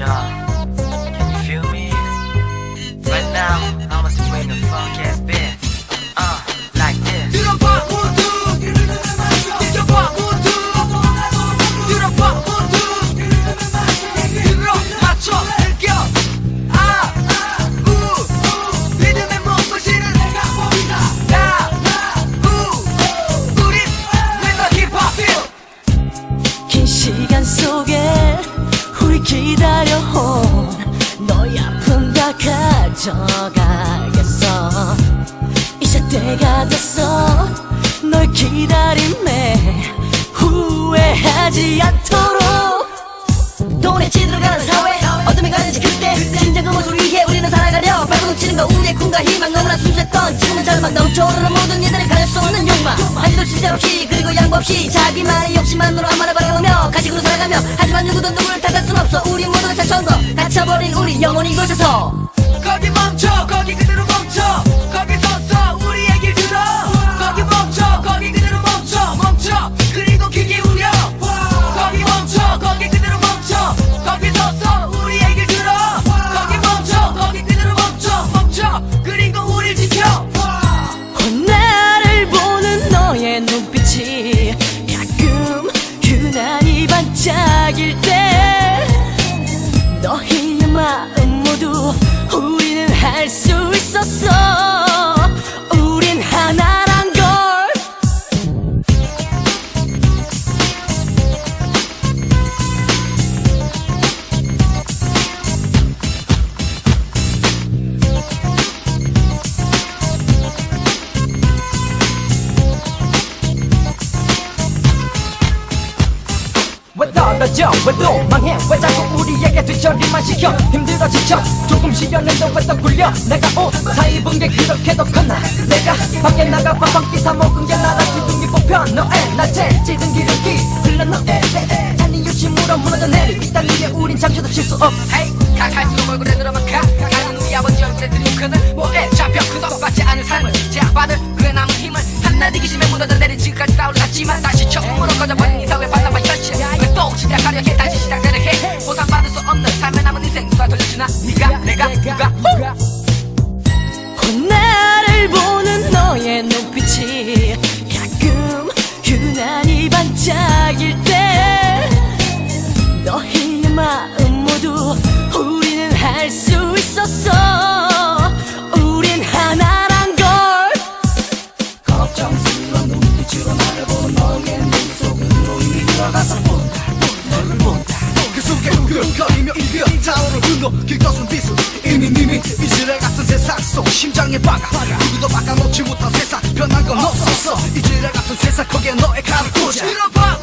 谢 기다려온 너의 아픔 다 가져가겠어. 이제 때가 됐어. 널 기다림에 후회하지 않도 넘쳐오르는 모든 이들을 가질 수 없는 욕망. 한시도 진짜 없이 그리고 양보 없이 자기만의 욕심만으로 아무나 바라보며 가식으로 살아가며 하지만 누구도 누구를 탓할 순 없어. 우리 모두가 살처거 갇혀버린 우리 영혼 이곳에서. 거기 멈춰 거기 그대로 멈춰 모두 우리는 할 수 있었어 왜 도망해? 왜 자꾸 우리에게 뒤처리만 시켜? 힘들어 지쳐? 조금 쉬려는데 왜또 굴려? 내가 옷다 입은 게 그렇게도 컸나? 내가 밖에 나가 밥 한 끼 사 먹은 게 나라 기둥이 뽑혀. 너의 낮에 찌든 기름기 흘러 너의 배에. 아니 유심으로 무너져 내리 이딴 일에 우린 잠시도 쉴수 없어 헤이 갈갈수록 얼굴에 늘어만 가. 가는 우리 아버지 얼굴에 들린 그는 뭐에? 잡혀 그도 받지 않은 삶을 제약받을 그의 남은 힘을 한낱 이기심에 묻어져 내린 지금까지 싸우려갔지만 다시 처음으로 꺼져버린 이 사회 반납한 또 시작하려 해. 다시 시작되려 해. 보상받을 수 없는 삶에 남은 인생 누가 돌려주나? 네가 내가 누가? 후! 나를 보는 너의 눈빛이 가끔 유난히 반짝일 때 너의 마음 모두 우리는 할 수 있었어 며 이겨 타오를 분노 길것은 비수 이미 이미 이지랄 같은 세상 속 심장에 박아 누구도 바꿔놓지 못한 세상 변한 건 없었어. 이지랄 같은 세상 거기에 너의 칼을 꽂아. 들어봐